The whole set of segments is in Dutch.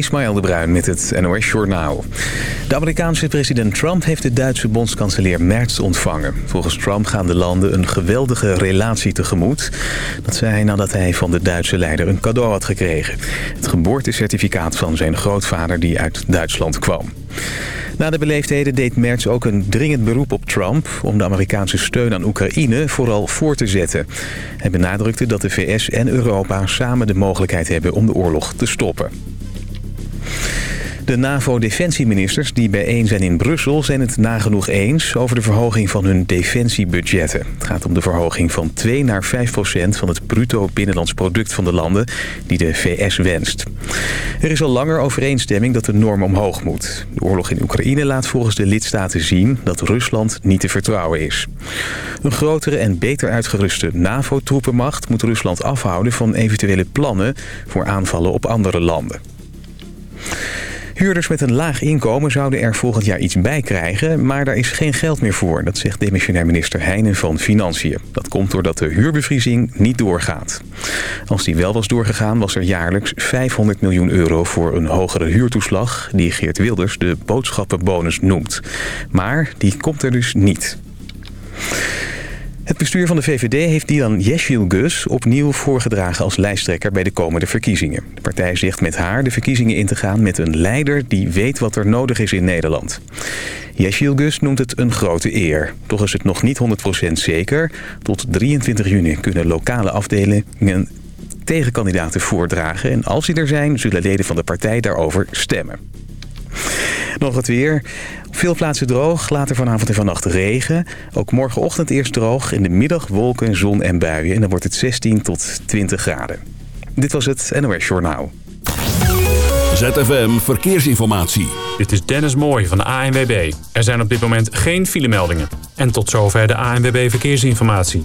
Ismaël de Bruin met het NOS Journaal. De Amerikaanse president Trump heeft de Duitse bondskanselier Merz ontvangen. Volgens Trump gaan de landen een geweldige relatie tegemoet. Dat zei hij nadat hij van de Duitse leider een cadeau had gekregen. Het geboortecertificaat van zijn grootvader die uit Duitsland kwam. Na de beleefdheden deed Merz ook een dringend beroep op Trump... om de Amerikaanse steun aan Oekraïne vooral voor te zetten. Hij benadrukte dat de VS en Europa samen de mogelijkheid hebben om de oorlog te stoppen. De NAVO-defensieministers die bijeen zijn in Brussel zijn het nagenoeg eens over de verhoging van hun defensiebudgetten. Het gaat om de verhoging van 2 naar 5 procent van het bruto binnenlands product van de landen die de VS wenst. Er is al langer overeenstemming dat de norm omhoog moet. De oorlog in Oekraïne laat volgens de lidstaten zien dat Rusland niet te vertrouwen is. Een grotere en beter uitgeruste NAVO-troepenmacht moet Rusland afhouden van eventuele plannen voor aanvallen op andere landen. Huurders met een laag inkomen zouden er volgend jaar iets bij krijgen... maar daar is geen geld meer voor, dat zegt demissionair minister Heijnen van Financiën. Dat komt doordat de huurbevriezing niet doorgaat. Als die wel was doorgegaan was er jaarlijks 500 miljoen euro... voor een hogere huurtoeslag die Geert Wilders de boodschappenbonus noemt. Maar die komt er dus niet. Het bestuur van de VVD heeft Dylan Gus opnieuw voorgedragen als lijsttrekker bij de komende verkiezingen. De partij zegt met haar de verkiezingen in te gaan met een leider die weet wat er nodig is in Nederland. Gus noemt het een grote eer. Toch is het nog niet 100% zeker. Tot 23 juni kunnen lokale afdelingen tegenkandidaten voordragen. En als die er zijn, zullen leden van de partij daarover stemmen. Nog het weer. Op veel plaatsen droog, later vanavond en vannacht regen. Ook morgenochtend eerst droog, in de middag wolken, zon en buien. En dan wordt het 16 tot 20 graden. Dit was het NOS Journaal. ZFM Verkeersinformatie. Dit is Dennis Mooij van de ANWB. Er zijn op dit moment geen filemeldingen. En tot zover de ANWB Verkeersinformatie.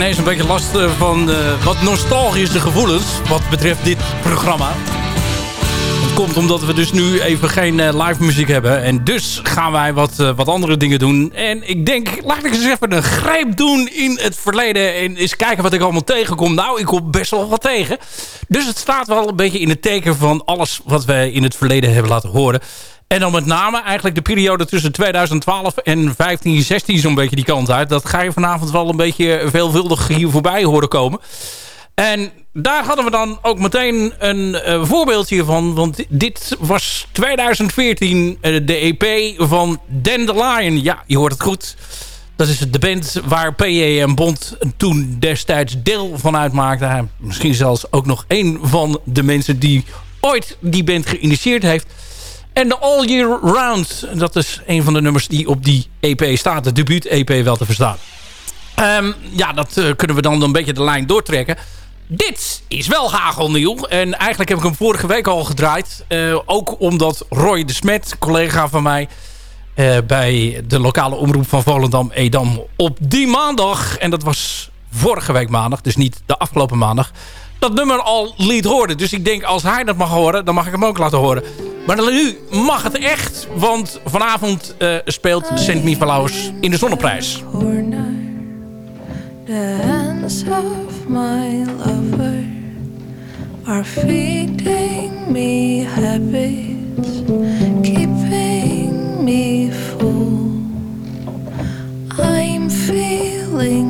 Ineens een beetje last van wat nostalgische gevoelens... wat betreft dit programma komt omdat we dus nu even geen uh, live muziek hebben. En dus gaan wij wat, wat andere dingen doen. En ik denk, laat ik eens even een grijp doen in het verleden. En eens kijken wat ik allemaal tegenkom. Nou, ik kom best wel wat tegen. Dus het staat wel een beetje in het teken van alles wat wij in het verleden hebben laten horen. En dan met name eigenlijk de periode tussen 2012 en 15, 16 zo'n beetje die kant uit. Dat ga je vanavond wel een beetje veelvuldig hier voorbij horen komen. En daar hadden we dan ook meteen een uh, voorbeeldje van. Want dit was 2014 uh, de EP van Dandelion. Ja, je hoort het goed. Dat is de band waar PJ en Bond toen destijds deel van uitmaakte. Misschien zelfs ook nog een van de mensen die ooit die band geïnitieerd heeft. En de All Year Round, dat is een van de nummers die op die EP staat. De debuut-EP wel te verstaan. Um, ja, dat uh, kunnen we dan een beetje de lijn doortrekken. Dit is wel hagelnieuw. En eigenlijk heb ik hem vorige week al gedraaid. Uh, ook omdat Roy de Smet, collega van mij... Uh, bij de lokale omroep van Volendam, Edam... op die maandag, en dat was vorige week maandag... dus niet de afgelopen maandag... dat nummer al liet horen. Dus ik denk, als hij dat mag horen, dan mag ik hem ook laten horen. Maar nu mag het echt, want vanavond uh, speelt Sint Nicolaus in de Zonneprijs. The of my lover are me me full. I'm feeling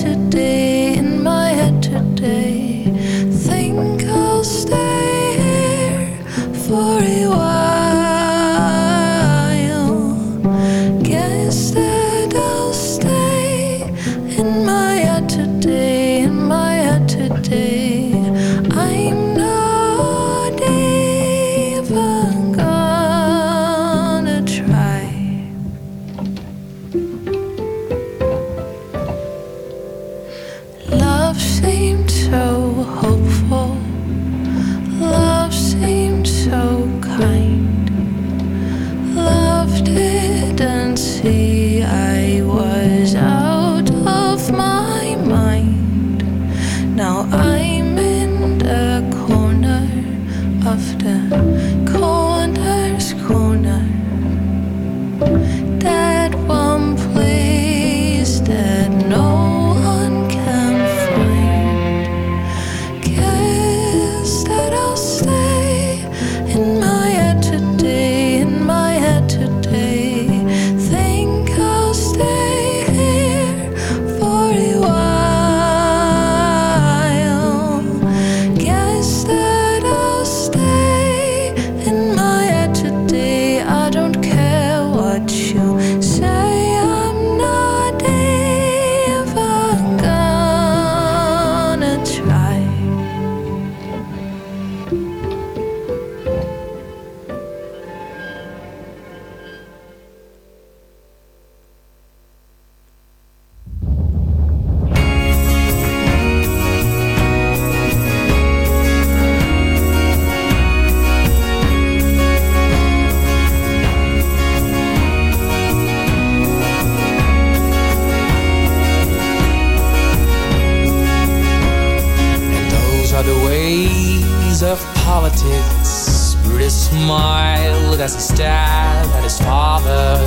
politics. Brutus smiled as he stabbed at his father.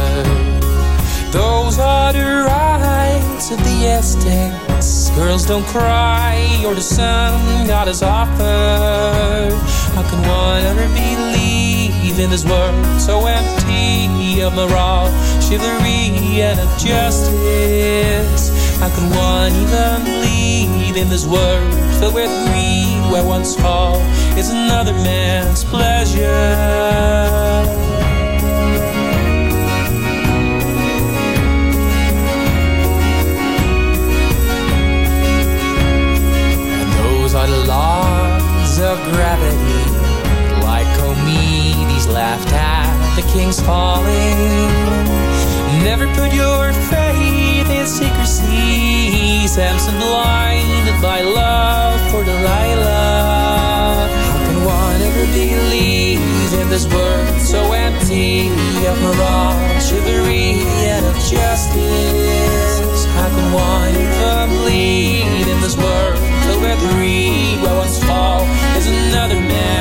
Those are the rights of the estates. Girls don't cry, or the sun God has offered. How can one ever believe in this world so empty of moral, chivalry, and of justice? How can one even believe in this world filled with greed, where once fall is another man's pleasure? And those are the laws of gravity. Like Comedes laughed at the king's falling. Never put your Samson blinded by love for Delilah. How can one ever believe in this world so empty of morale, chivalry, and of justice? How can one even bleed in this world greed, where one's fall is another man's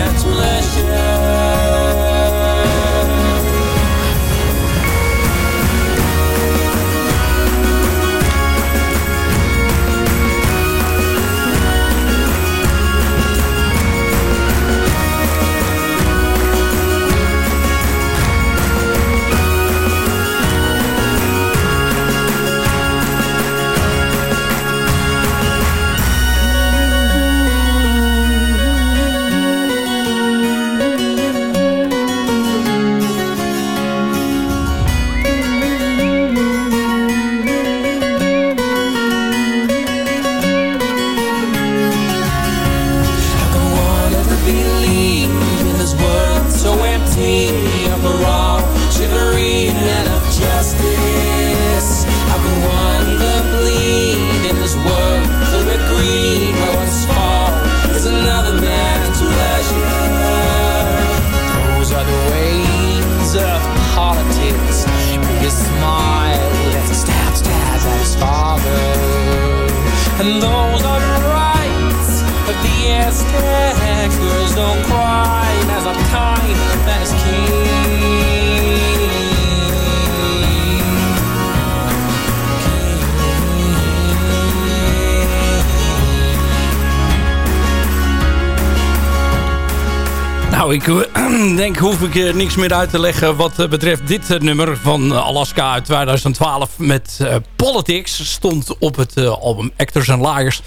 denk hoef ik niks meer uit te leggen wat eh, betreft dit eh, nummer van eh, Alaska uit 2012 met Politics. Stond op het album Actors and Liars.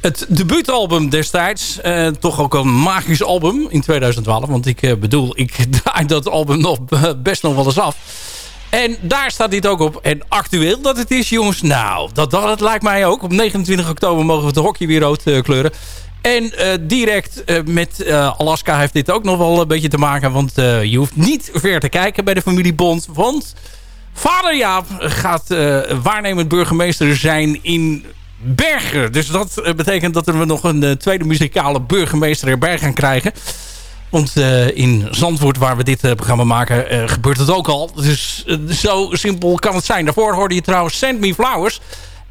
Het debuutalbum destijds, toch ook een magisch album in 2012. Want ik bedoel, ik draai dat album nog best nog wel eens af. En daar staat dit ook op. En actueel dat het is, jongens. Nou, dat, dat lijkt mij ook. Op 29 oktober mogen we het hockey weer rood kleuren. En eh, direct eh, met eh, Alaska heeft dit ook nog wel een beetje te maken. Want je hoeft niet ver te kijken bij de familie Bond. Want vader Jaap gaat waarnemend burgemeester zijn in Bergen. Dus dat betekent dat we nog een tweede muzikale burgemeester erbij gaan krijgen. Want in Zandvoort, waar we dit programma maken, gebeurt het ook al. Dus zo simpel kan het zijn. Daarvoor hoorde je trouwens Send Me Flowers.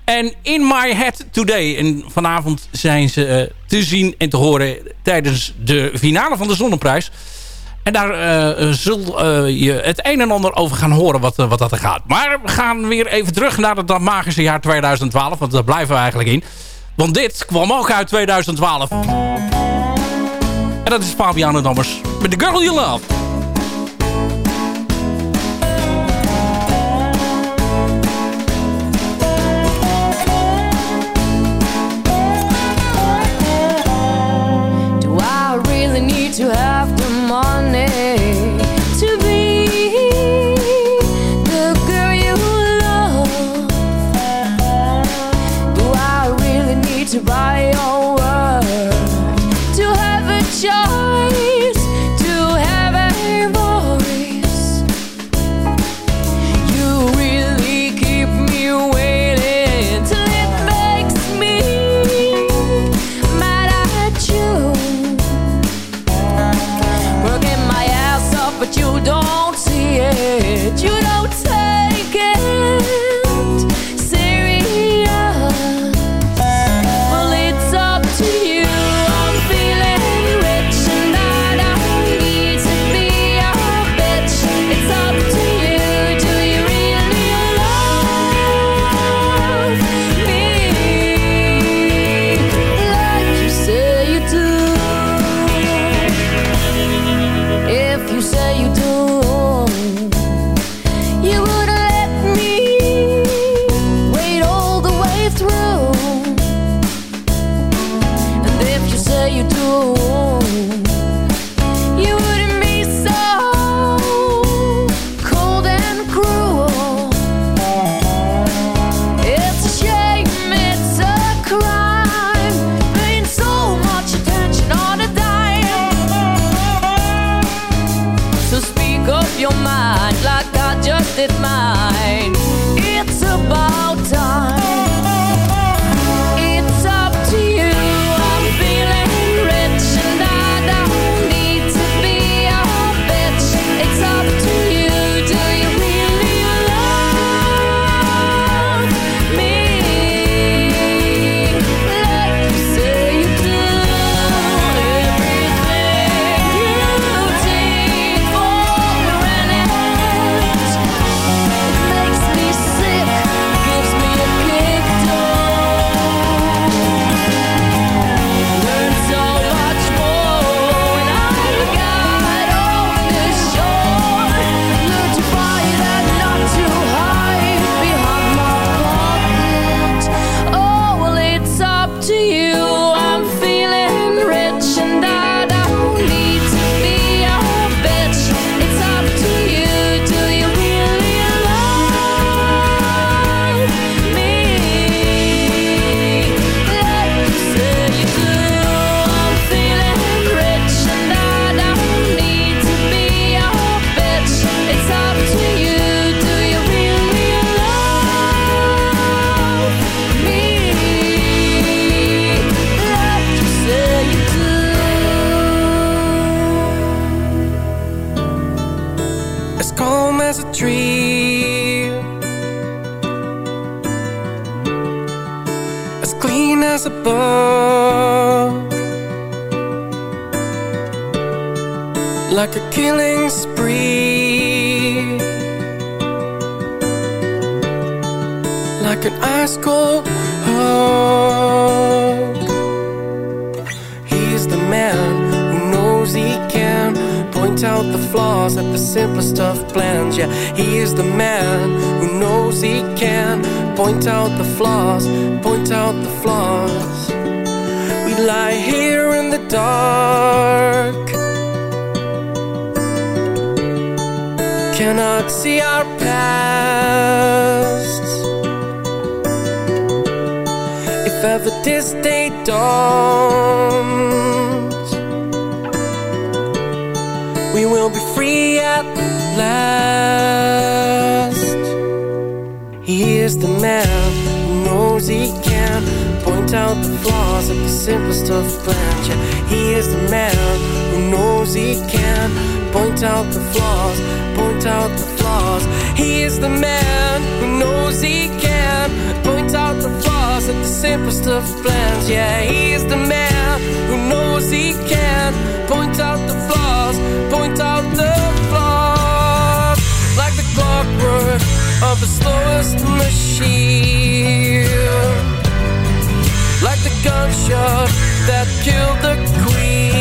En In My Head Today. En vanavond zijn ze eh, te zien en te horen tijdens de finale van de Zonneprijs. En daar eh, eh, zul je het een en ander over gaan horen wat, wat dat er gaat. Maar we gaan weer even terug naar het dat magische jaar 2012. Want daar blijven we eigenlijk in. Want dit kwam ook uit 2012. En dat is Fabiano Dammers met The Girl You Love. you have as a tree As clean as a book. Like a killing spree. Like an ice cold hole flaws at the simplest of plans. Yeah, he is the man who knows he can point out the flaws, point out the flaws. We lie here in the dark. Cannot see our pasts. If ever this day dawns, last. He is the man who knows he can point out the flaws of the simplest of plans. Yeah, he is the man who knows he can point out the flaws, point out the flaws. He is the man who knows he can point out the flaws of the simplest of plans. Yeah, he is the man who knows he can point out the flaws, point out the slowest machine. Like the gunshot that killed the queen.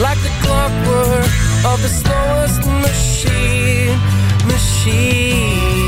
Like the clockwork of the slowest machine. Machine.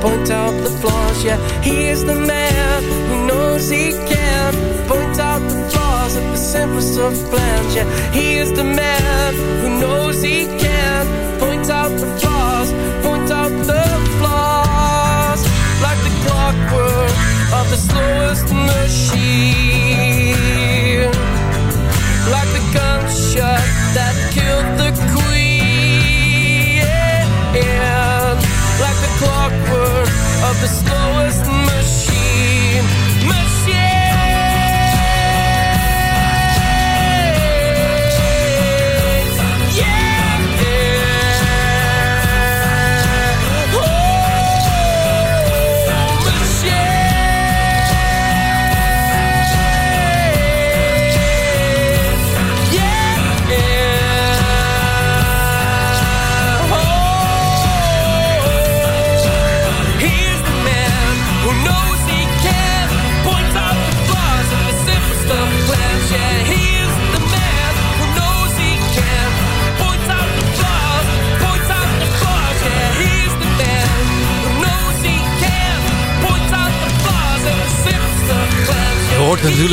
point out the flaws. Yeah, he is the man who knows he can point out the flaws of the simplest of plans. Yeah, he is the man who knows he can point out the flaws, point out the flaws. Like the clockwork of the slowest machine Like the gunshot that killed of the slowest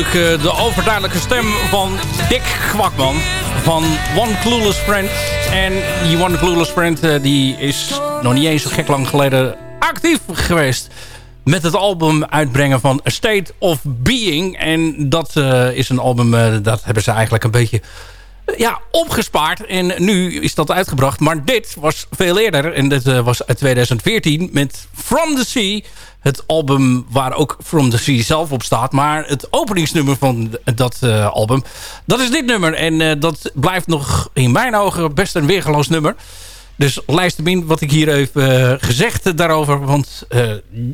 eh, de overduidelijke stem van Dick Kwakman van One Clueless Friend. En die One Clueless Friend eh, die is nog niet eens zo gek lang geleden actief geweest met het album uitbrengen van A State of Being. En dat eh, is een album, dat hebben ze eigenlijk een beetje ja, opgespaard. En nu is dat uitgebracht. Maar dit was veel eerder. En dit eh, was uit 2014 met From the Sea. Het album waar ook From the Sea zelf op staat. Maar het openingsnummer van dat eh, album, dat is dit nummer. En eh, dat blijft nog in mijn ogen best een weergeloos nummer. Dus lijst hem in wat ik hier even gezegd daarover. Want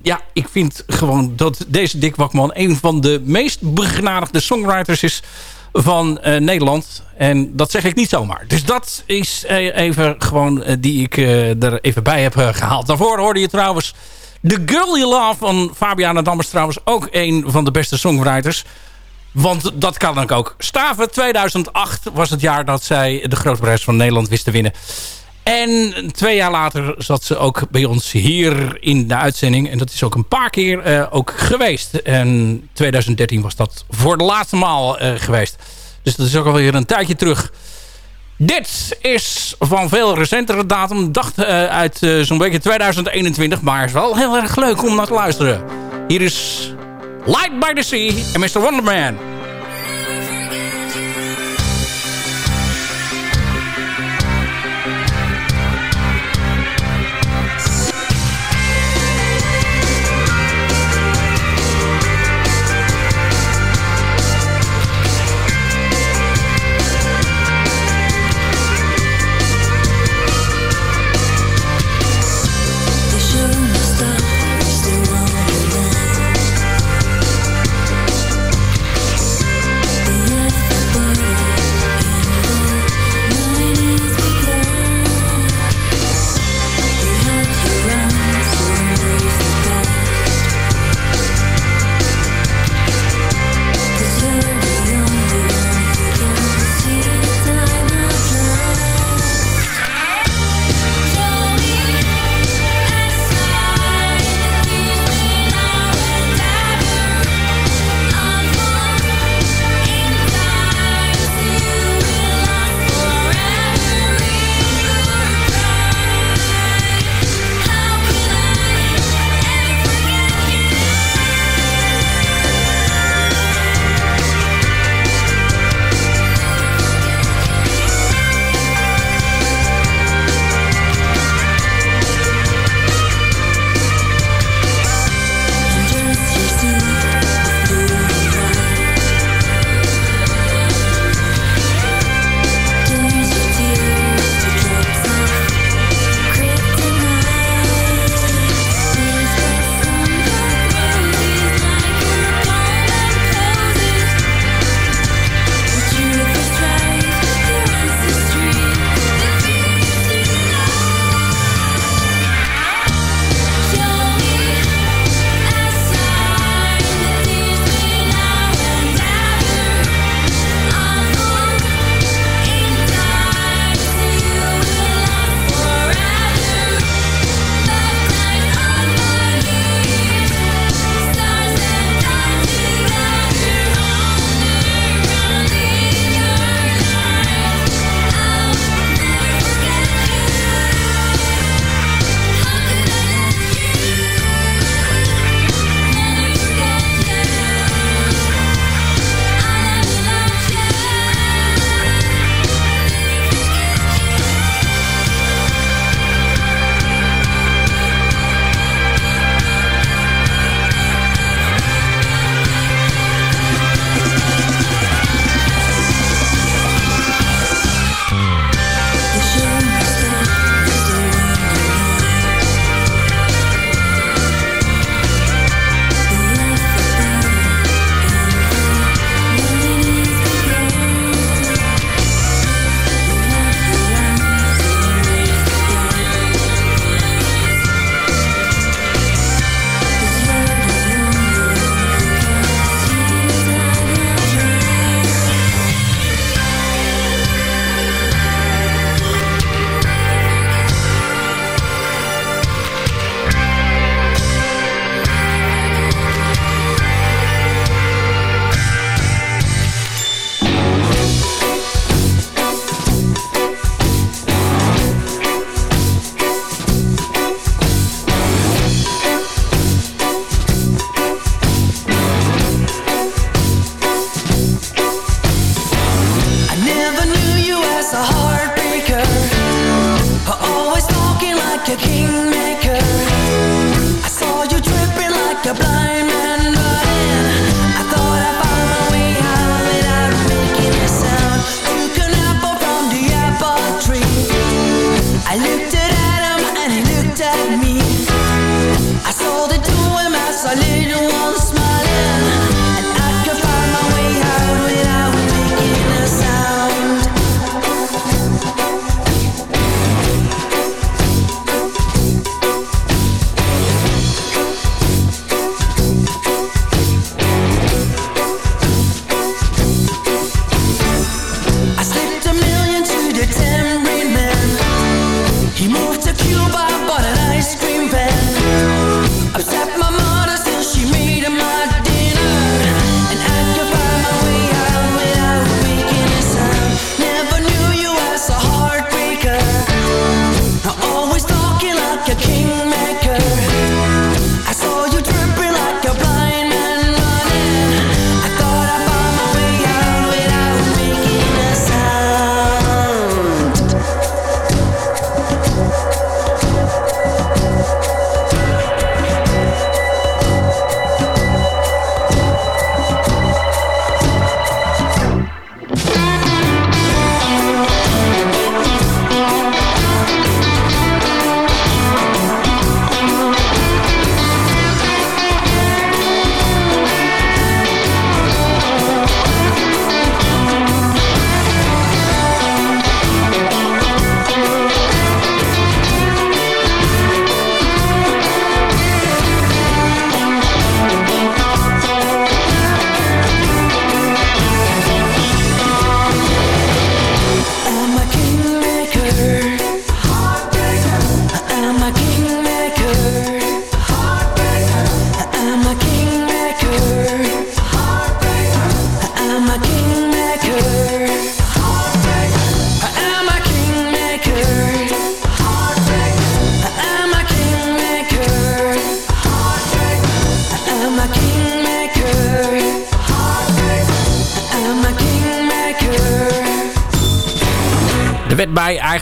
ja, ik vind gewoon dat deze Dick Wakman... een van de meest begenadigde songwriters is van eh, Nederland. En dat zeg ik niet zomaar. Dus dat is eh, even gewoon eh, die ik er even bij heb gehaald. Daarvoor hoorde je trouwens The Girl You Love van Fabiana Dammers. Trouwens ook een van de beste songwriters. Want dat kan ik ook. Staven 2008 was het jaar dat zij de grote prijs van Nederland wist te winnen. En twee jaar later zat ze ook bij ons hier in de uitzending. En dat is ook een paar keer uh, ook geweest. En 2013 was dat voor de laatste maal uh, geweest. Dus dat is ook alweer een tijdje terug. Dit is van veel recentere datum. Dacht uh, uit zo'n beetje 2021. Maar is wel heel erg leuk om naar te luisteren. Hier is Light by the Sea en Mr. Wonderman.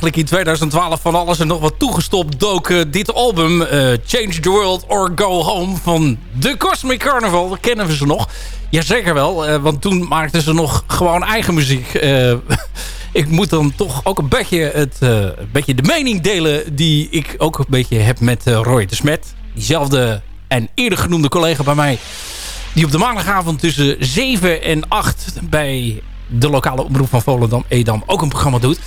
Eigenlijk in 2012 van alles en nog wat toegestopt. Dook uh, dit album, uh, Change the World or Go Home, van The Cosmic Carnival. Dat kennen we ze nog. Jazeker wel, uh, want toen maakten ze nog gewoon eigen muziek. ik moet dan toch ook een beetje, het, een beetje de mening delen... die ik ook een beetje heb met Roy de Smet. Diezelfde en eerder genoemde collega bij mij... die op de maandagavond tussen 7 en 8 bij de lokale omroep van Volendam, Edam, ook een programma doet.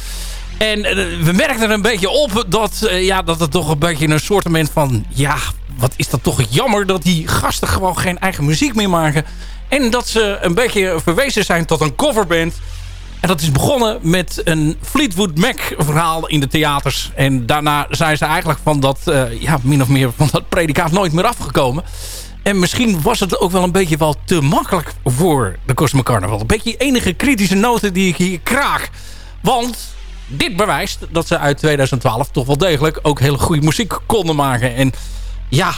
En uh, we merkten er een beetje op dat, uh, ja, dat het toch een beetje een soort van... Ja, wat is dat toch jammer dat die gasten gewoon geen eigen muziek meer maken. En dat ze een beetje verwezen zijn tot een coverband. En dat is begonnen met een Fleetwood Mac verhaal in de theaters. En daarna zijn ze eigenlijk van dat, uh, ja, min of meer van dat predicaat nooit meer afgekomen. En misschien was het ook wel een beetje wel te makkelijk voor de Cosmic Carnival. Een beetje enige kritische noten die ik hier kraak. Want dit bewijst dat ze uit 2012 toch wel degelijk ook hele goede muziek konden maken. En ja,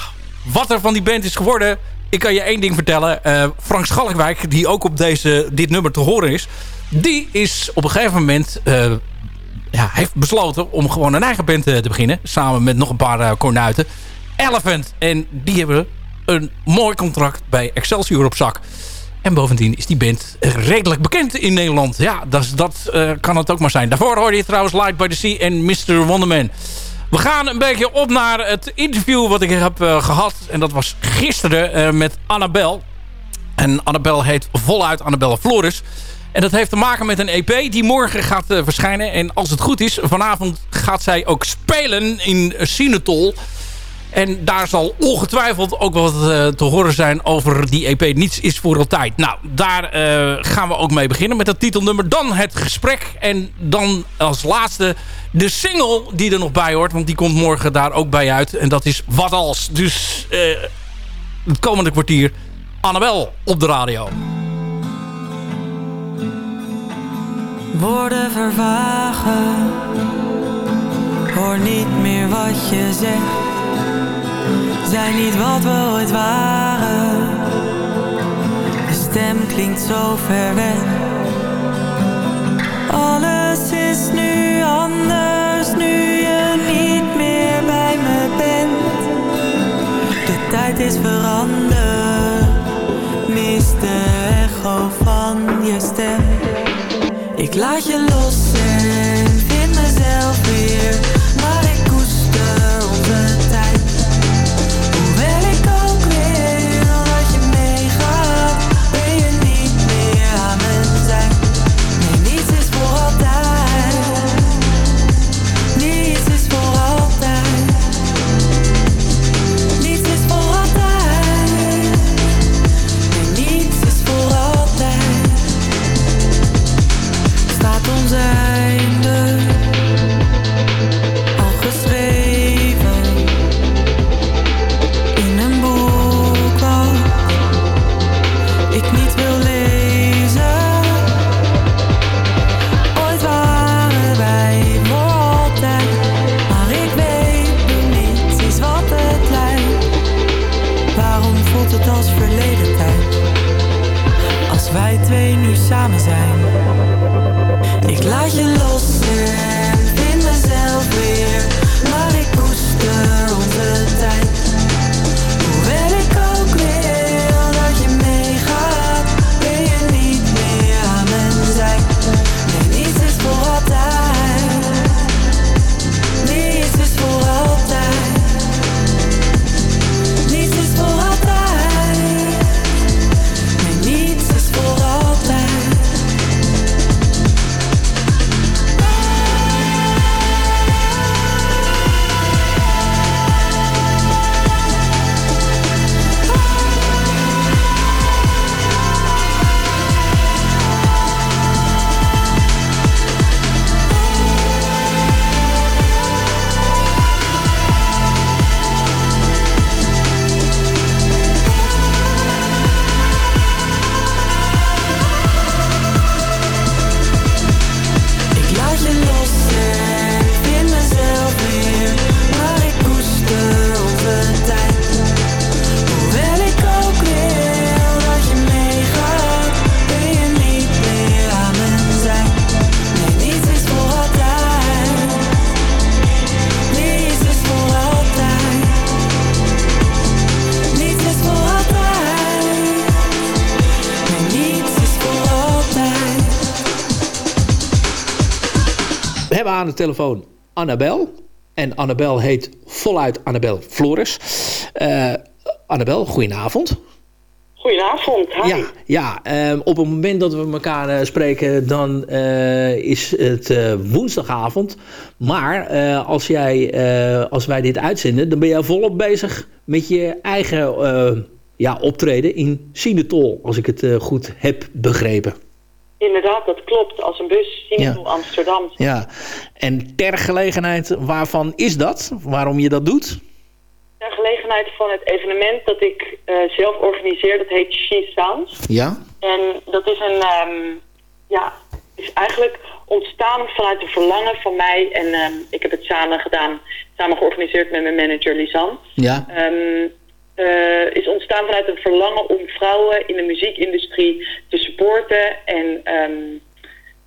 wat er van die band is geworden... Ik kan je één ding vertellen. Uh, Frank Schalkwijk, die ook op deze, dit nummer te horen is... die is op een gegeven moment... Uh, ja, heeft besloten om gewoon een eigen band te beginnen. Samen met nog een paar uh, kornuiten. Elephant. En die hebben een mooi contract bij Excelsior op zak. En bovendien is die band redelijk bekend in Nederland. Ja, dat, dat uh, kan het ook maar zijn. Daarvoor hoorde je trouwens Light by the Sea en Mr. Wonderman. We gaan een beetje op naar het interview wat ik heb uh, gehad. En dat was gisteren uh, met Annabel. En Annabel heet voluit Annabelle Flores. En dat heeft te maken met een EP die morgen gaat verschijnen. En als het goed is, vanavond gaat zij ook spelen in Sinetol... En daar zal ongetwijfeld ook wat uh, te horen zijn over die EP Niets is voor altijd. Nou, daar uh, gaan we ook mee beginnen met dat titelnummer. Dan het gesprek en dan als laatste de single die er nog bij hoort. Want die komt morgen daar ook bij uit. En dat is Wat Als. Dus uh, het komende kwartier Annabel op de radio. Woorden vervagen Hoor niet meer wat je zegt zijn niet wat we ooit waren. De stem klinkt zo ver weg. Alles is nu anders, nu je niet meer bij me bent. De tijd is veranderd, mis de echo van je stem. Ik laat je los aan de telefoon Annabel. En Annabel heet voluit Annabel Flores. Uh, Annabel, goedenavond. Goedenavond. Hi. Ja, ja uh, op het moment dat we elkaar uh, spreken, dan uh, is het woensdagavond. Maar als, jij, als wij dit uitzenden, dan ben jij volop bezig met je eigen ja, optreden in Sinetol, als ik het goed heb begrepen. Inderdaad, dat klopt. Als een bus, ja. Amsterdam. Ja, en ter gelegenheid waarvan is dat? Waarom je dat doet? Ter gelegenheid van het evenement dat ik uh, zelf organiseer, dat heet She Sounds. Ja. En dat is een, um, ja, is eigenlijk ontstaan vanuit een verlangen van mij. En um, ik heb het samen gedaan, samen georganiseerd met mijn manager Lisanne. Ja. Um, uh, is ontstaan vanuit een verlangen om vrouwen in de muziekindustrie te supporten en, um,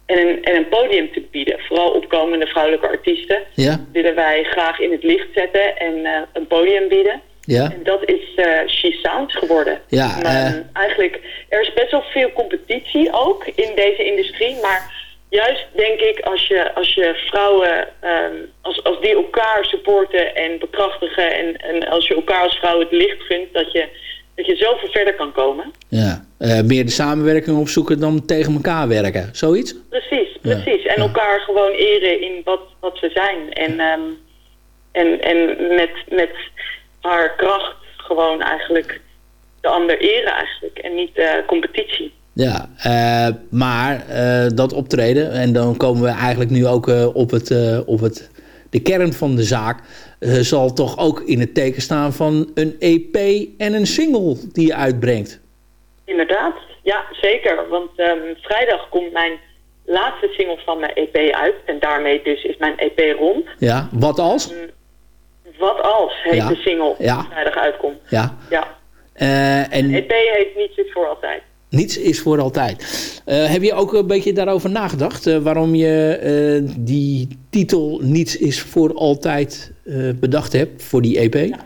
en, een, en een podium te bieden. Vooral opkomende vrouwelijke artiesten ja. willen wij graag in het licht zetten en uh, een podium bieden. Ja. En dat is uh, She Sounds geworden. Ja, um, eigenlijk, er is best wel veel competitie ook in deze industrie, maar juist denk ik als je, als je vrouwen, um, als, als die elkaar supporten en bekrachtigen en, en als je elkaar als vrouw het licht gunt, dat je, dat je zoveel verder kan komen. Ja, uh, meer de samenwerking opzoeken dan tegen elkaar werken, zoiets? Precies, precies. Ja. En elkaar gewoon eren in wat, wat we zijn. En, um, en, en met, met haar kracht gewoon eigenlijk de ander eren eigenlijk en niet uh, competitie. Ja, uh, maar uh, dat optreden, en dan komen we eigenlijk nu ook uh, op, het, op het, de kern van de zaak, zal toch ook in het teken staan van een EP en een single die je uitbrengt. Inderdaad, ja zeker. Want um, vrijdag komt mijn laatste single van mijn EP uit en daarmee dus is mijn EP rond. Ja, wat als? Um, wat als heet ja. de single ja. die vrijdag uitkomt. Ja. ja. en... De EP heet Niets is voor altijd. Niets is voor altijd. Uh, heb je ook een beetje daarover nagedacht? Uh, waarom je uh, die titel Niets is voor altijd bedacht hebt voor die EP? Ja.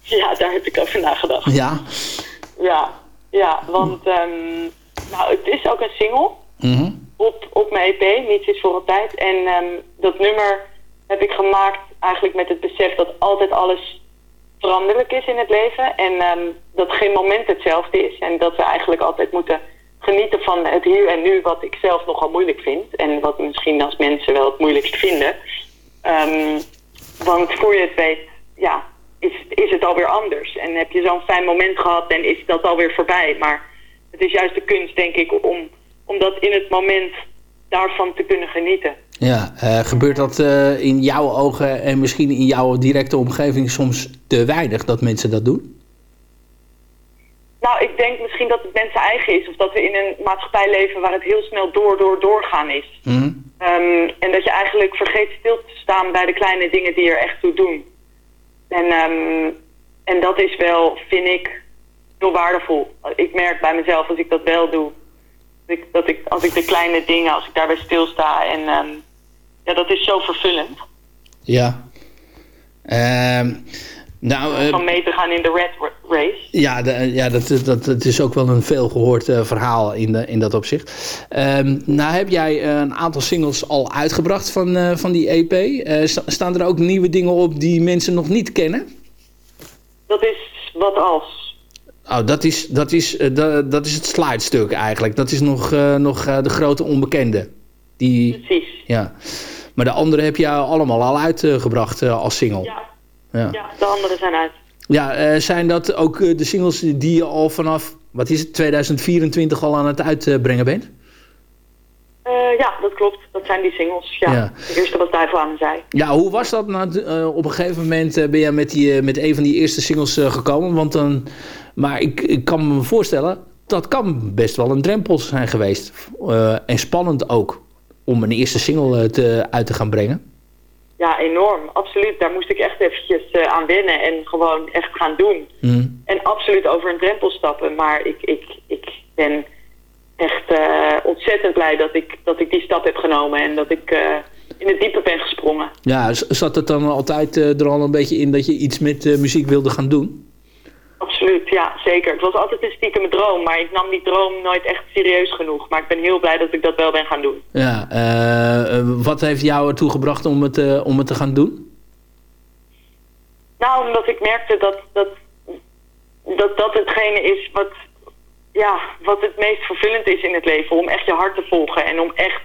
ja. daar heb ik over nagedacht. Ja? Ja, ja want um, nou, het is ook een single mm -hmm. op, op mijn EP, Niets is voor altijd. En um, dat nummer heb ik gemaakt eigenlijk met het besef dat altijd alles veranderlijk is in het leven. En um, dat geen moment hetzelfde is. En dat we eigenlijk altijd moeten genieten van het hier en nu wat ik zelf nogal moeilijk vind. En wat misschien als mensen wel het moeilijkst vinden. Um, want voor je het weet, ja, is, is het alweer anders. En heb je zo'n fijn moment gehad en is dat alweer voorbij. Maar het is juist de kunst, denk ik, om, om dat in het moment daarvan te kunnen genieten. Ja, uh, gebeurt dat uh, in jouw ogen en misschien in jouw directe omgeving soms te weinig dat mensen dat doen? Nou, ik denk misschien dat het mensen eigen is. Of dat we in een maatschappij leven waar het heel snel door, door, doorgaan is. Mm -hmm. um, en dat je eigenlijk vergeet stil te staan bij de kleine dingen die er echt toe doen. En, um, en dat is wel, vind ik, heel waardevol. Ik merk bij mezelf als ik dat wel doe. Dat ik, dat ik als ik de kleine dingen, als ik daarbij stilsta en... Um, ja, dat is zo vervullend. Ja. Uh, nou, uh, Van mee te gaan in de red race. Ja, de, ja dat, dat, dat is ook wel een veelgehoord uh, verhaal in, de, in dat opzicht. Uh, nou heb jij een aantal singles al uitgebracht van, uh, van die EP. Sta, staan er ook nieuwe dingen op die mensen nog niet kennen? Dat is wat als. Oh, dat is, dat is, dat, dat is het slidestuk eigenlijk. Dat is nog, nog de grote onbekende. Die, Precies. Ja. Maar de andere heb je allemaal al uitgebracht uh, als single. Ja. ja. Ja. de andere zijn uit. Ja, uh, zijn dat ook uh, de singles die je al vanaf, wat is het, 2024 al aan het uitbrengen bent? ja, dat klopt. Dat zijn die singles. Ja. ja. De eerste wat Duivel aan zei. Ja, hoe was dat? Nou, op een gegeven moment ben je met, die, met een van die eerste singles gekomen. Want dan, maar ik, ik kan me voorstellen, dat kan best wel een drempel zijn geweest. en spannend ook om een eerste single te, uit te gaan brengen? Ja, enorm. Absoluut. Daar moest ik echt eventjes uh, aan wennen en gewoon echt gaan doen. Mm. En absoluut over een drempel stappen. Maar ik, ik, ik ben echt uh, ontzettend blij dat ik, dat ik die stap heb genomen en dat ik uh, in het diepe ben gesprongen. Ja, zat het dan altijd er al een beetje in dat je iets met muziek wilde gaan doen? Absoluut. Ja, zeker. Het was altijd een stiekeme droom, maar ik nam die droom nooit echt serieus genoeg. Maar ik ben heel blij dat ik dat wel ben gaan doen. Ja, eh, wat heeft jou ertoe gebracht om het, eh, om het te gaan doen? Nou, omdat ik merkte dat dat, dat, dat hetgene is wat, ja, wat het meest vervullend is in het leven. Om echt je hart te volgen en om echt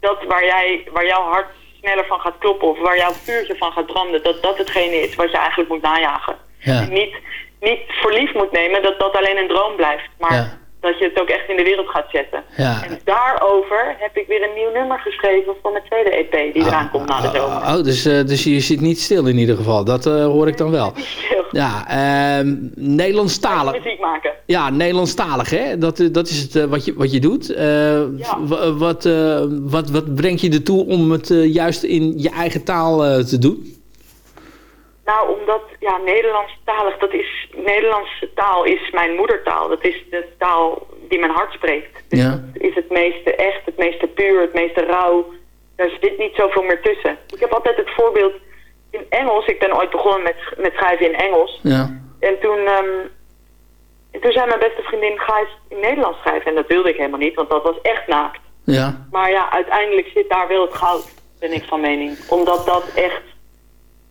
dat waar, jij, waar jouw hart sneller van gaat kloppen of waar jouw vuurtje van gaat branden, dat dat hetgene is wat je eigenlijk moet najagen. Ja. Niet, niet voor lief moet nemen dat dat alleen een droom blijft, maar Ja. dat je het ook echt in de wereld gaat zetten. Ja. En daarover heb ik weer een nieuw nummer geschreven voor mijn tweede EP die eraan komt na de zomer. Oh, dus, eh, dus je zit niet stil in ieder geval. Dat eh, hoor ik dan wel. Ja, ehm Nederlandstalig. Muziek maken. Ja, Nederlandstalig, hè? Dat, eh, dat is het wat, je, wat je doet. W- wat, wat, wat brengt je ertoe om het juist in je eigen taal te doen? Nou, omdat ja, Nederlandstalig, dat is, Nederlandse taal is mijn moedertaal. Dat is de taal die mijn hart spreekt. Ja. Het is het meeste echt, het meeste puur, het meeste rauw. Daar zit niet zoveel meer tussen. Ik heb altijd het voorbeeld in Engels. Ik ben ooit begonnen met, met schrijven in Engels. Ja. En toen, ehm, en toen zei mijn beste vriendin, ga eens in Nederlands schrijven. En dat wilde ik helemaal niet, want dat was echt naakt. Ja. Maar ja, uiteindelijk zit daar wel het goud, ben ik van mening. Omdat dat echt,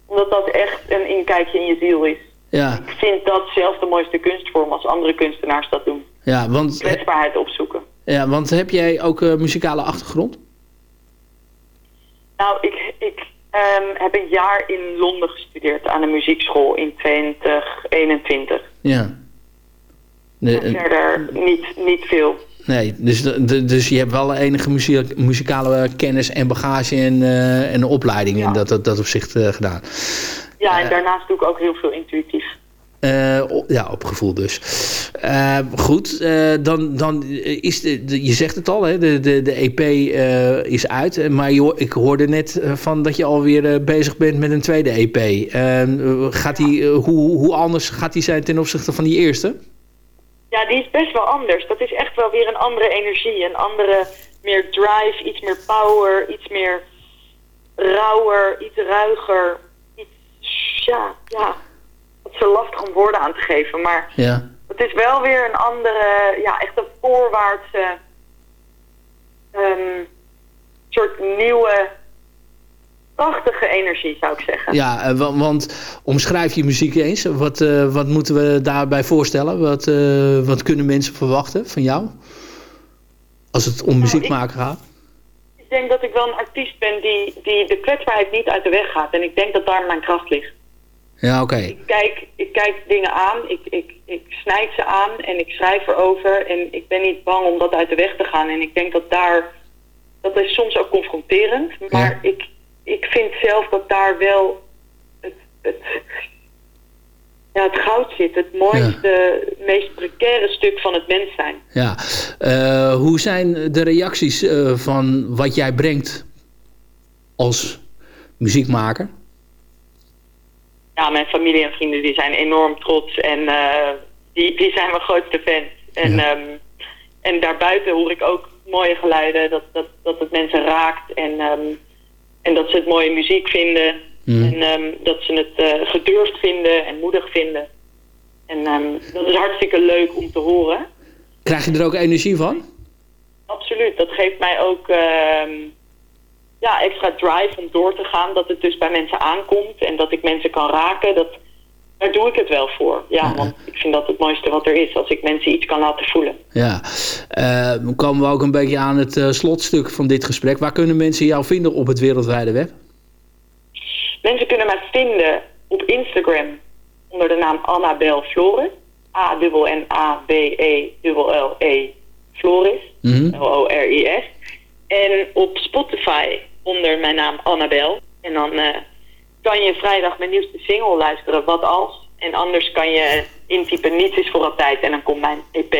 omdat dat echt een inkijkje in je ziel is. Ja. Ik vind dat zelf de mooiste kunstvorm als andere kunstenaars dat doen. Ja, want, Kwetsbaarheid opzoeken. ja, want heb jij ook eh, muzikale achtergrond? Nou, ik, ik ehm, heb een jaar in Londen gestudeerd aan een muziekschool in 2021. Ja. De- En verder niet, niet veel. Nee, dus, de- dus je hebt wel enige muziek, muzikale kennis en bagage en, eh, en opleiding in dat, dat, dat opzicht eh, gedaan. Ja, en daarnaast doe ik ook heel veel intuïtief. Eh, ja, op gevoel dus. Eh, goed, eh, dan, dan is de, de- je zegt het al, hè, de, de, de EP eh, is uit. eh, Maar je, ik hoorde net eh, van dat je alweer eh, bezig bent met een tweede EP. Eh, gaat die, eh, hoe, hoe anders gaat die zijn ten opzichte van die eerste? Ja, die is best wel anders. Dat is echt wel weer een andere energie. Een andere, meer drive, iets meer power, iets meer rauwer, iets ruiger. Iets, ja, ja. Het is zo lastig om woorden aan te geven, maar Ja. het is wel weer een andere, ja, echt een voorwaartse, ehm, soort nieuwe, prachtige energie, zou ik zeggen. Ja, eh, wa- want omschrijf je muziek eens. Wat, eh, wat moeten we daarbij voorstellen? Wat, eh, wat kunnen mensen verwachten van jou? Als het om muziek ik- maken gaat. Ik denk dat ik wel een artiest ben die, die de kwetsbaarheid niet uit de weg gaat. En ik denk dat daar mijn kracht ligt. Ja, oké. Ik kijk, ik kijk dingen aan, ik, ik, ik snijd ze aan en ik schrijf erover. En ik ben niet bang om dat uit de weg te gaan. En ik denk dat daar, dat is soms ook confronterend. Maar ik, ik vind zelf dat daar wel het, het, ja, het goud zit. Het mooiste, meest precaire stuk van het mens zijn. Ja. Eh, hoe zijn de reacties eh, van wat jij brengt als muziekmaker? Ja, mijn familie en vrienden die zijn enorm trots en eh, die, die zijn mijn grootste fans. En, ehm, en daarbuiten hoor ik ook mooie geluiden, dat, dat, dat het mensen raakt en, ehm, en dat ze het mooie muziek vinden. Mhm. En ehm, dat ze het eh, gedurfd vinden en moedig vinden. En ehm, dat is hartstikke leuk om te horen. Krijg je er ook energie van? Absoluut, dat geeft mij ook ehm, ja, extra drive om door te gaan. Dat het dus bij mensen aankomt en dat ik mensen kan raken. Dat, daar doe ik het wel voor. Ja, want ik vind dat het mooiste wat er is. Als ik mensen iets kan laten voelen. Ja. Eh, dan komen we ook een beetje aan het eh, slotstuk van dit gesprek. Waar kunnen mensen jou vinden op het wereldwijde web? Mensen kunnen mij vinden op Instagram onder de naam Annabel Flores. A-N-N-A-B-E-L-L-E Flores. Mhm. L-O-R-I-S. En op Spotify onder mijn naam Annabel. En dan eh, kan je vrijdag mijn nieuwste single luisteren, Wat Als. En anders kan je intypen Niets is voor altijd en dan komt mijn EP,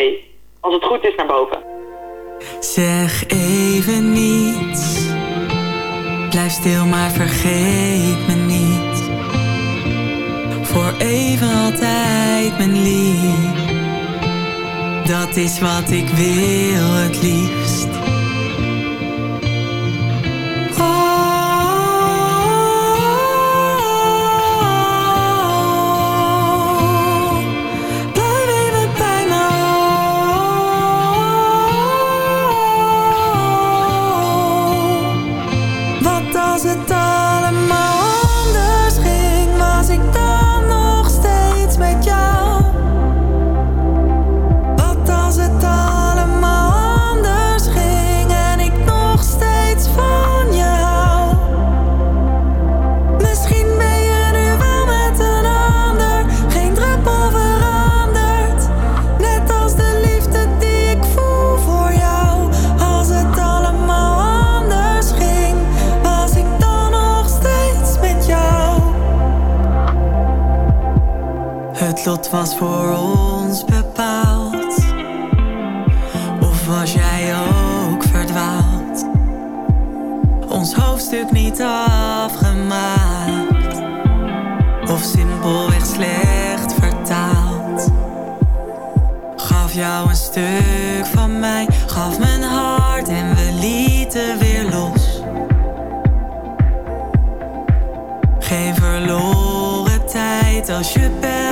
als het goed is, naar boven. Zeg even niets. Blijf stil, maar vergeet me niet. Voor even altijd, mijn lief. Dat is wat ik wil het liefst. Lot was voor ons bepaald. Of was jij ook verdwaald? Ons hoofdstuk niet afgemaakt. Of simpelweg slecht vertaald. Gaf jou een stuk van mij, gaf mijn hart en we lieten weer los. Geen verloren tijd als je belt,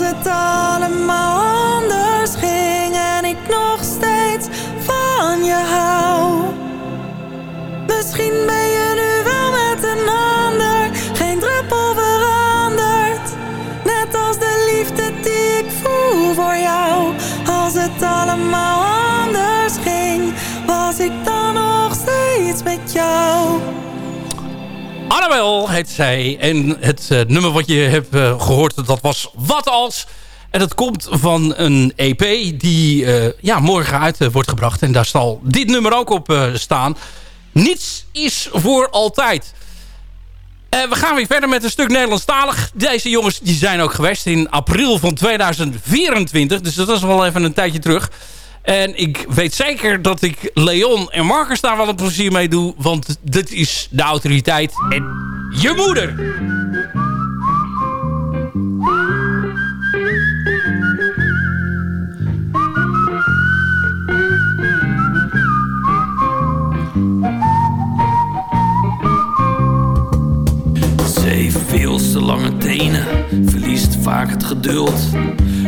als het allemaal anders ging en ik nog steeds van je hou? Misschien ben je nu wel met een ander, geen druppel veranderd. Net als de liefde die ik voel voor jou. Als het allemaal anders ging, was ik dan nog steeds met jou? Annabel heet zij. En het eh, nummer wat je hebt eh, gehoord, dat was Wat Als. En dat komt van een EP die eh, ja, morgen uit wordt gebracht. En daar zal dit nummer ook op staan. Niets is voor altijd. We gaan weer verder met een stuk Nederlandstalig. Deze jongens die zijn ook geweest in april van 2024. Dus dat is wel even een tijdje terug. En ik weet zeker dat ik Leon en Marcus daar wel een plezier mee doe. Want dit is de autoriteit en je moeder. Ze heeft veel te lange tenen, vaak het geduld.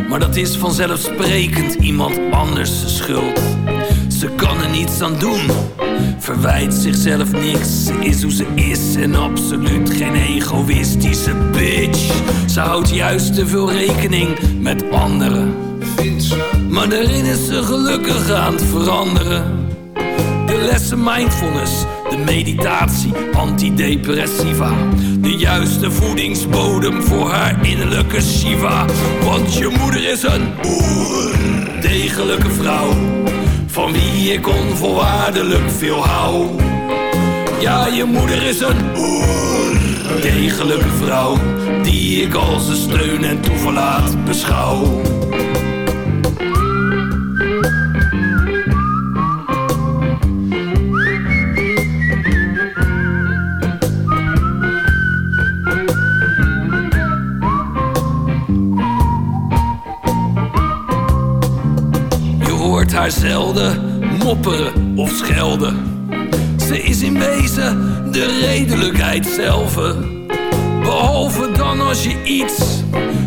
Maar dat is vanzelfsprekend iemand anders de schuld. Ze kan er niets aan doen, verwijt zichzelf niks. Ze is hoe ze is en absoluut geen egoïstische bitch. Ze houdt juist te veel rekening met anderen. Maar daarin is ze gelukkig aan het veranderen. Lessen mindfulness, de meditatie, antidepressiva. De juiste voedingsbodem voor haar innerlijke Shiva. Want je moeder is een degelijke vrouw. Van wie ik onvoorwaardelijk veel hou. Ja, je moeder is een degelijke vrouw. Die ik als een steun en toeverlaat beschouw. Haar zelden mopperen of schelden. Ze is in wezen de redelijkheid zelf. Behalve dan als je iets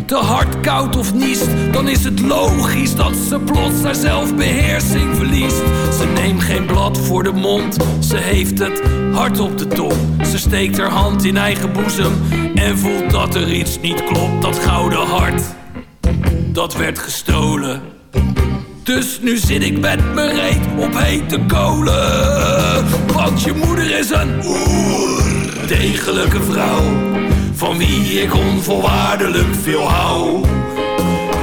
te hard koud of niest, dan is het logisch dat ze plots haar zelfbeheersing verliest. Ze neemt geen blad voor de mond, ze heeft het hart op de tong. Ze steekt haar hand in eigen boezem en voelt dat er iets niet klopt. Dat gouden hart, dat werd gestolen. Dus nu zit ik met mijn reet op hete kolen. Want je moeder is een degelijke vrouw. Van wie ik onvoorwaardelijk veel hou.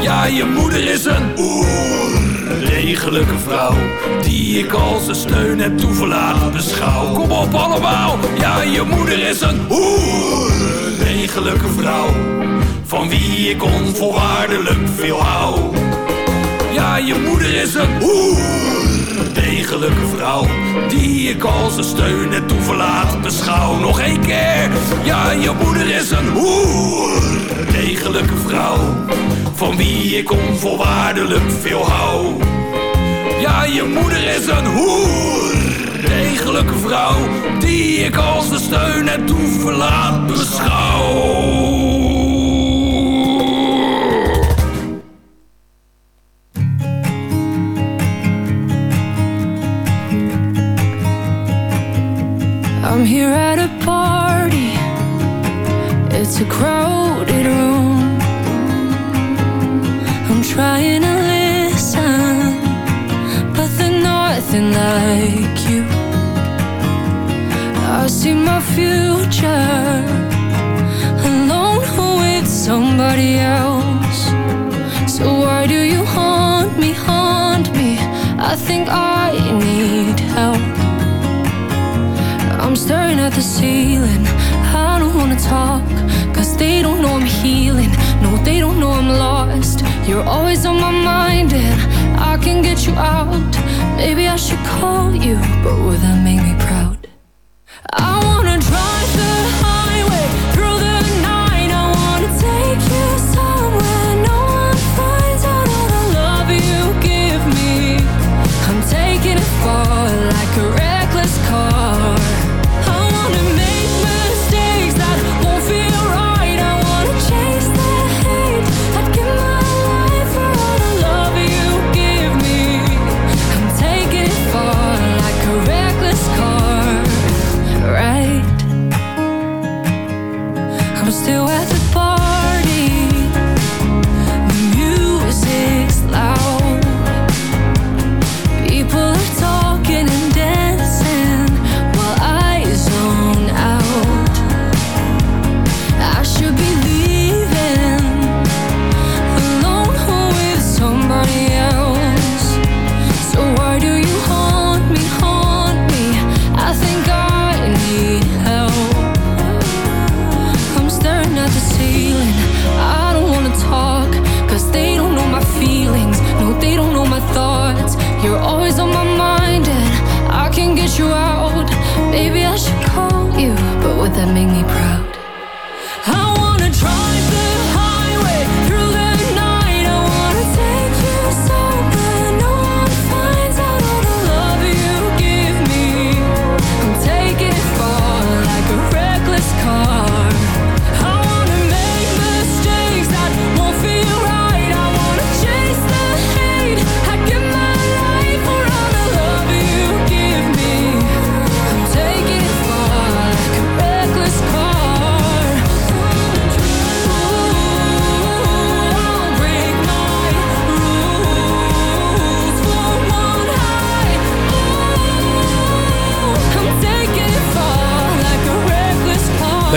Ja, je moeder is een oerdegelijke vrouw. Die ik als een steun en toeverlaat beschouw. Kom op allemaal, ja, je moeder is een oerdegelijke vrouw. Van wie ik onvoorwaardelijk veel hou. Je moeder is een oerdegelijke vrouw. Die ik als een steun en toeverlaat beschouw. Nog één keer, ja, je moeder is een oerdegelijke vrouw. Van wie ik onvoorwaardelijk veel hou. Ja, je moeder is een oerdegelijke vrouw. Die ik als een steun en toeverlaat beschouw.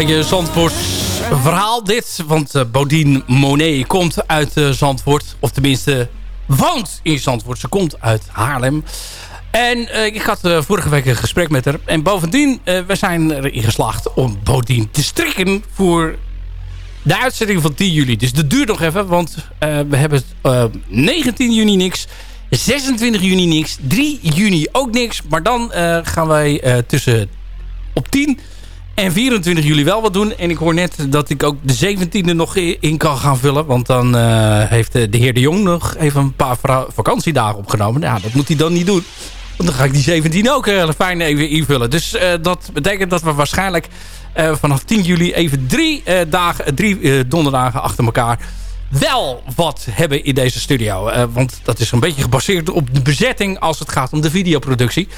Beetje Zandvoorts verhaal dit. Want eh, Bodine Monet komt uit eh, Zandvoort. Of tenminste woont in Zandvoort. Ze komt uit Haarlem. En eh, ik had vorige week een gesprek met haar. En bovendien, we zijn erin geslaagd om Bodine te strikken voor de uitzending van 10 juli. Dus dat duurt nog even, want we hebben eh 19 juni niks. 26 juni niks. 3 juni ook niks. Maar dan gaan wij tussen op 10 en 24 juli wel wat doen. En ik hoor net dat ik ook de 17e nog in kan gaan vullen. Want dan eh, heeft eh, de heer De Jong nog even een paar vakantiedagen opgenomen. Ja, dat moet hij dan niet doen. Want dan ga ik die 17 ook heel fijn even invullen. Dus eh, dat betekent dat we waarschijnlijk vanaf 10 juli even drie, dagen, drie donderdagen achter elkaar wel wat hebben in deze studio. Want dat is een beetje gebaseerd op de bezetting als het gaat om de videoproductie.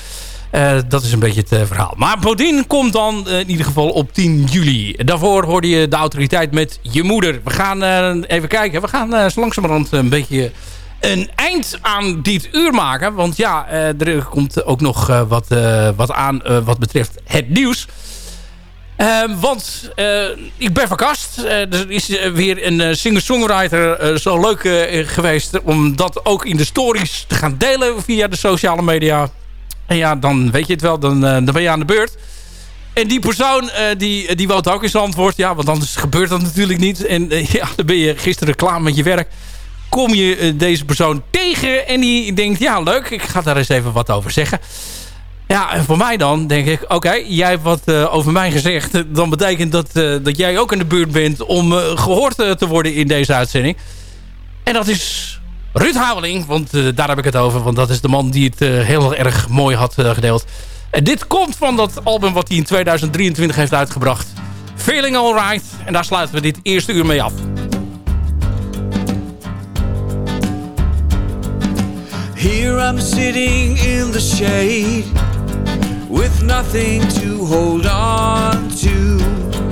Eh, dat is een beetje het eh, verhaal. Maar Bodin komt dan eh, in ieder geval op 10 juli. Daarvoor hoorde je de autoriteit met je moeder. We gaan even kijken. We gaan zo langzamerhand een beetje een eind aan dit uur maken. Want ja, er komt ook nog wat, wat aan wat betreft het nieuws. want ik ben verkast. er is weer een singer-songwriter zo leuk geweest... om dat ook in de stories te gaan delen via de sociale media. En ja, dan weet je het wel, dan, dan ben je aan de beurt. En die persoon, die, die woont ook in antwoord. Ja, want anders gebeurt dat natuurlijk niet. En ja, dan ben je gisteren klaar met je werk kom je eh, deze persoon tegen en die denkt, ja leuk, ik ga daar eens even wat over zeggen. Ja, en voor mij dan denk ik, oké, jij hebt wat over mij gezegd. Dan betekent dat dat jij ook in de buurt bent om gehoord te worden in deze uitzending. En dat is Ruud Haveling, want daar heb ik het over. Want dat is de man die het heel erg mooi had gedeeld. En dit komt van dat album wat hij in 2023 heeft uitgebracht. Feeling Alright. En daar sluiten we dit eerste uur mee af. Here I'm sitting in the shade with nothing to hold on to.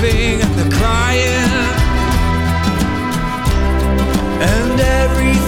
laughing and the crying. And everything